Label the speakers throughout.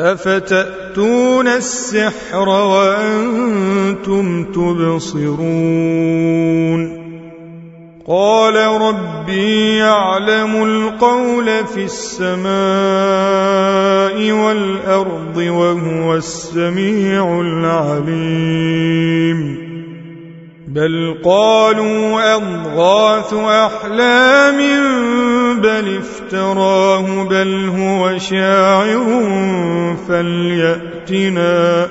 Speaker 1: أفتأتون السحر وأنتم تبصرون؟ قال ربي يعلم القول في السماء والأرض وهو السميع العليم. بل قالوا أضغاث أحلام بل افتراه بل هو شاعر فليأتنا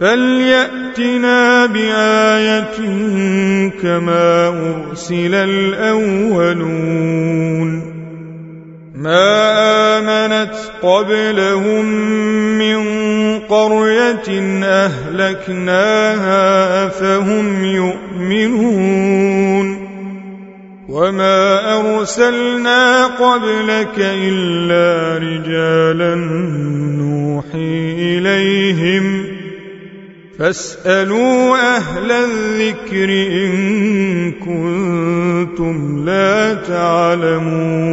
Speaker 1: فليأتنا بآية كما أرسل الأولون ما آمنت قبلهم من قرية أهلكناها فهم يؤمنون وما أرسلنا قبلك إلا رجالا نوحي إليهم فاسألوا أهل الذكر إن كنتم لا تعلمون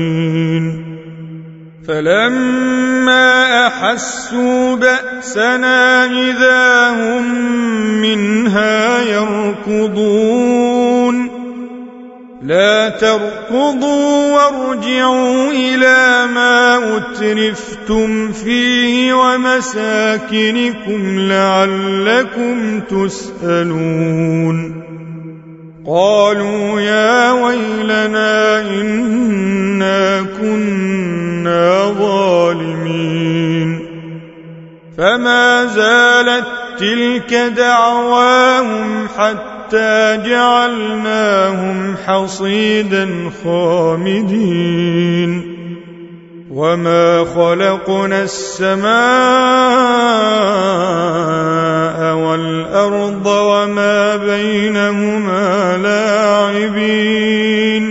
Speaker 1: فلما أحسوا بأسنا إذا هم منها يركضون. لا تركضوا وارجعوا إلى ما أترفتم فيه ومساكنكم لعلكم تسألون. قالوا يا ويلنا إنا كنا ظالمين. فما زالت تلك دعواهم حتى جعلناهم حصيدا خامدين. وما خلقنا السماء والأرض وما بينهما لاعبين.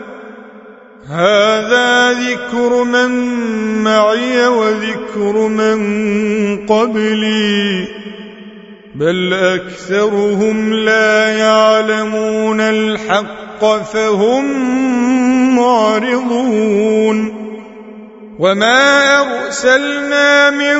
Speaker 1: هذا ذكر من معي وذكر من قبلي بل أكثرهم لا يعلمون الحق فهم معرضون. وما أرسلنا من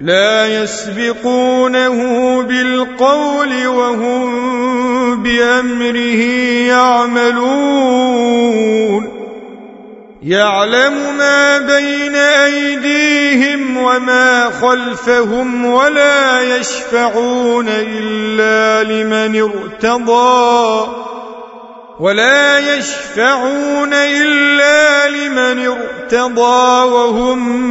Speaker 1: لا يسبقونه بالقول وهم بأمره يعملون. يعلم ما بين أيديهم وما خلفهم ولا يشفعون إلا لمن ارتضى. ولا يشفعون إلا لمن ارتضى وهم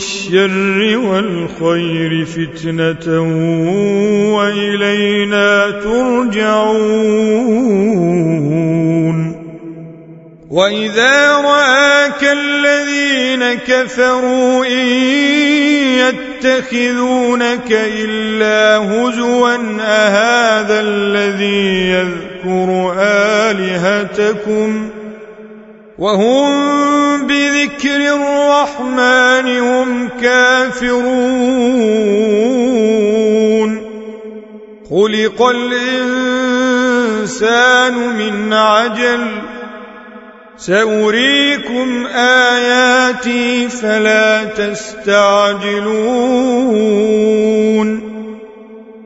Speaker 1: بالشر والخير فتنة وإلينا ترجعون. وإذا رآك الذين كفروا إن يتخذونك إلا هزوا أهذا الذي يذكر آلهتكم؟ وهم بذكر الرحمن هم كافرون. خلق الإنسان من عجل. سأريكم آياتي فلا تستعجلون.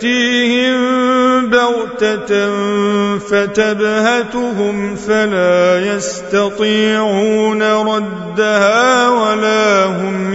Speaker 1: تأتيهم بغتة فتبهتهم فلا يستطيعون ردها ولا هم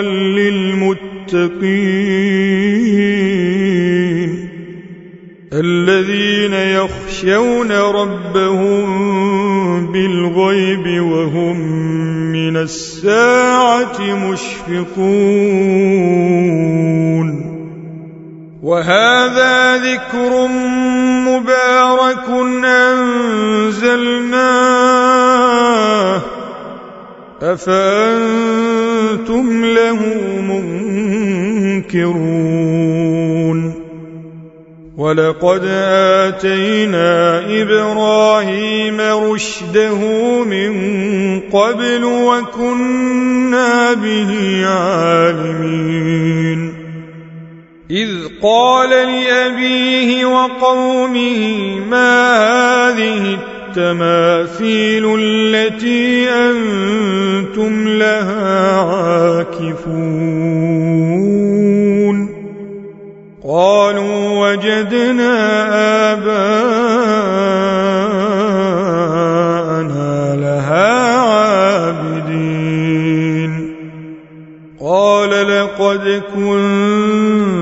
Speaker 1: للمتقين. الذين يخشون ربهم بالغيب وهم من الساعة مشفقون. وهذا ذكر مبارك أنزلناه. أفأنتم له منكرون ولقد آتينا إبراهيم رشده من قبل وكنا به عالمين إذ قال لأبيه وقومه ما هذه التماثيل التي أنتم لها عاكفون. قالوا وجدنا آباءنا لها عابدين. قال لقد كنت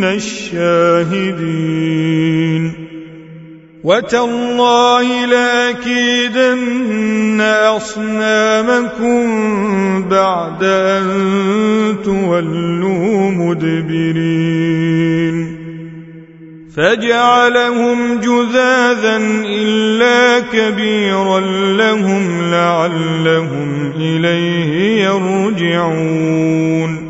Speaker 1: من الشاهدين. وتالله لأكيدن أصنامكم بعد أن تولوا مدبرين. فجعلهم جذاذا إلا كبيرا لهم لعلهم إليه يرجعون.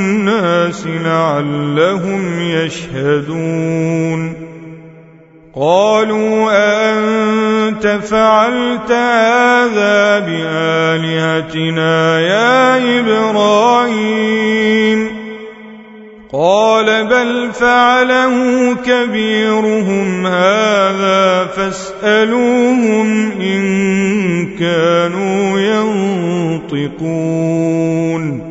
Speaker 1: الناس لعلهم يشهدون. قالوا أأنت فعلت هذا بآلهتنا يا إبراهيم؟ قال بل فعله كبيرهم هذا فاسألوهم إن كانوا ينطقون.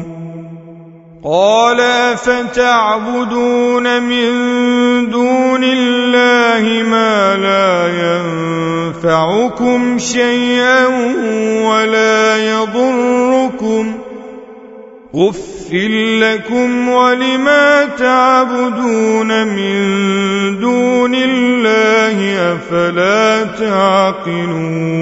Speaker 1: قال أفتعبدون من دون الله ما لا ينفعكم شيئا ولا يضركم أف لكم ولما تعبدون من دون الله أفلا تعقلون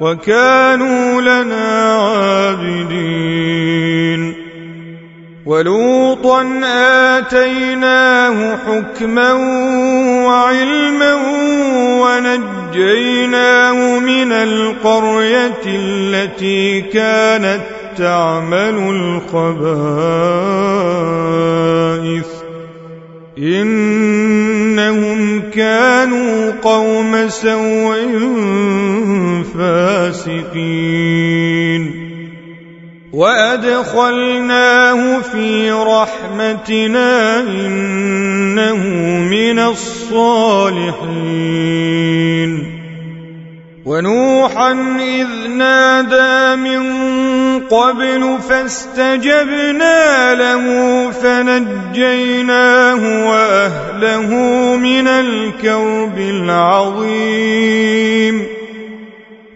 Speaker 1: وكانوا لنا عابدين. ولوطا آتيناه حكما وعلما ونجيناه من القرية التي كانت تعمل الخبائث. إنهم كانوا قوم سوء فاسقين. وأدخلناه في رحمتنا إنه من الصالحين. ونوحا إذ نادى من قبل فاستجبنا له فنجيناه وأهله من الكرب العظيم.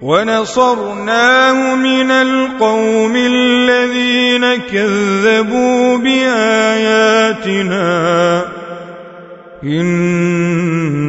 Speaker 1: ونصرناه من القوم الذين كذبوا بآياتنا.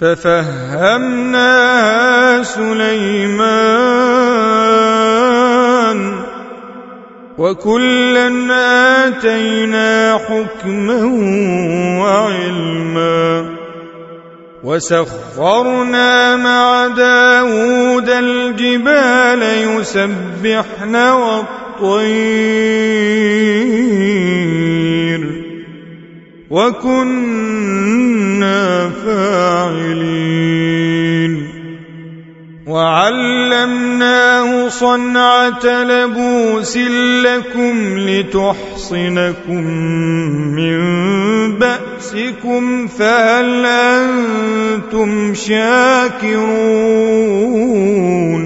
Speaker 1: ففهمناها سليمان وكلا آتينا حكما وعلما وسخرنا مع داود الجبال يسبحن والطير وكنا فاعلين. وعلمناه صنعة لبوس لكم لتحصنكم من بأسكم فهل أنتم شاكرون؟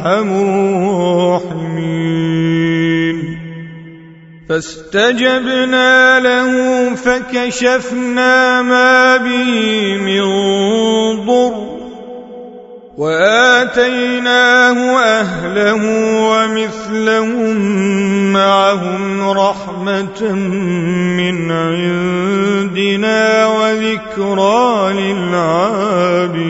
Speaker 1: أرحم الراحمين فاستجبنا له فكشفنا ما به من ضر وآتيناه أهله ومثلهم معهم رحمة من عندنا وذكرى للعابدين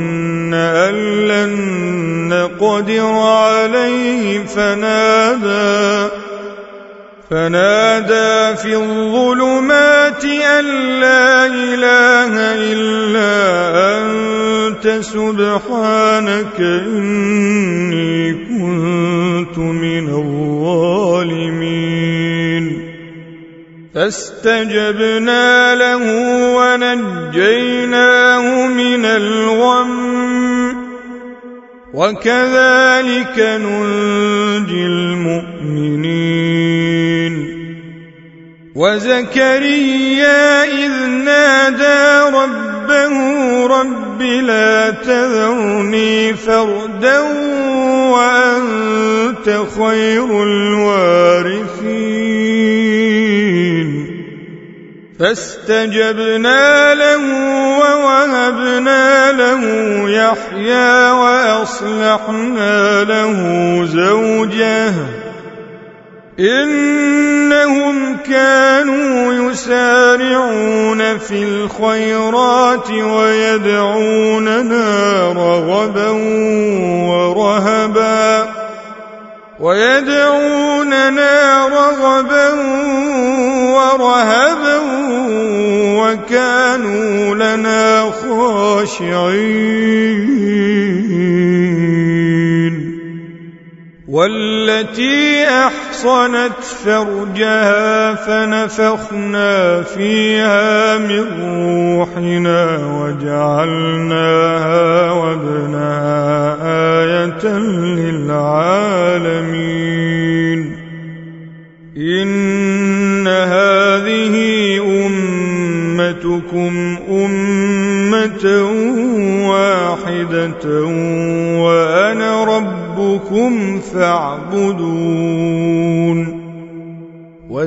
Speaker 1: نقدر عليه فنادى فنادى في الظلمات أن لا إله إلا أنت سبحانك إني كنت من الظالمين. فاستجبنا له ونجيناه من الغم وكذلك ننجي المؤمنين. وزكريا إذ نادى ربه رب لا تذرني فردا وأنت خير الوارثين. فاستجبنا له ووهبنا له يحيى وأصلحنا له زوجه. إنهم كانوا يسارعون في الخيرات ويدعوننا رغبا ورهبا. ويدعوننا رغبا ورهبا وكانوا خاشعين. والتي أحصنت فرجها فنفخنا فيها من روحنا وجعلناها وابنها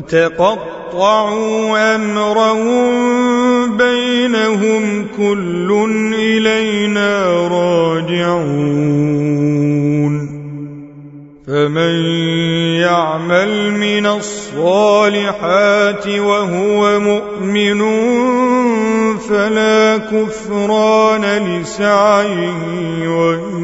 Speaker 1: وتقطعوا أمرهم بينهم كل إلينا راجعون. فمن يعمل من الصالحات وهو مؤمن فلا كفران لسعيه وأنا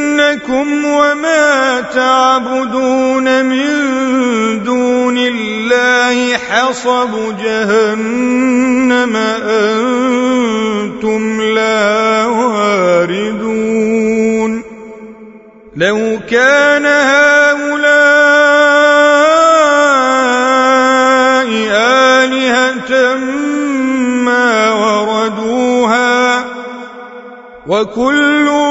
Speaker 1: إنكم وما تعبدون من دون الله حصب جهنم أنتم لا واردون لو كان هؤلاء آلهة ما وردوها وكل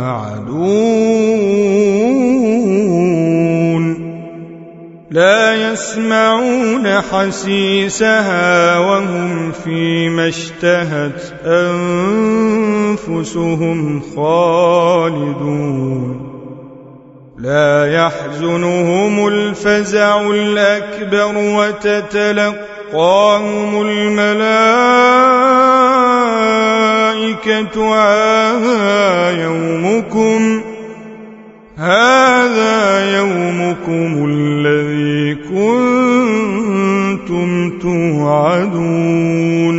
Speaker 1: لا يسمعون حسيسها وهم فيما اشتهت أنفسهم خالدون. لا يحزنهم الفزع الأكبر وتتلقاهم الملائكة هذا يومكم. هذا يومكم الذي كنتم توعدون.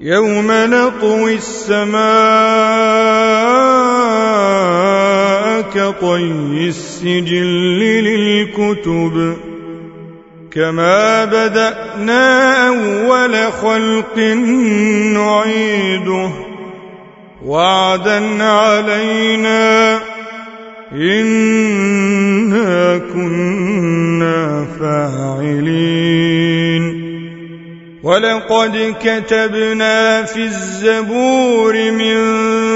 Speaker 1: يوم نطوي السماء كطي السجل للكتب. كما بدأنا أول خلق نعيده. وعدا علينا إنا كنا فاعلين. ولقد كتبنا في الزبور من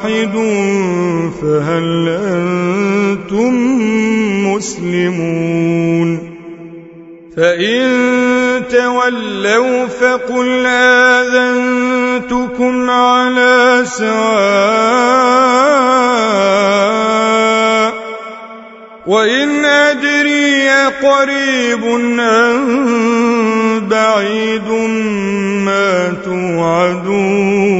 Speaker 1: واحد فهل أنتم مسلمون؟ فإن تولوا فقل آذنتكم على سواء وإن أدري قريب أم بعيد ما توعدون.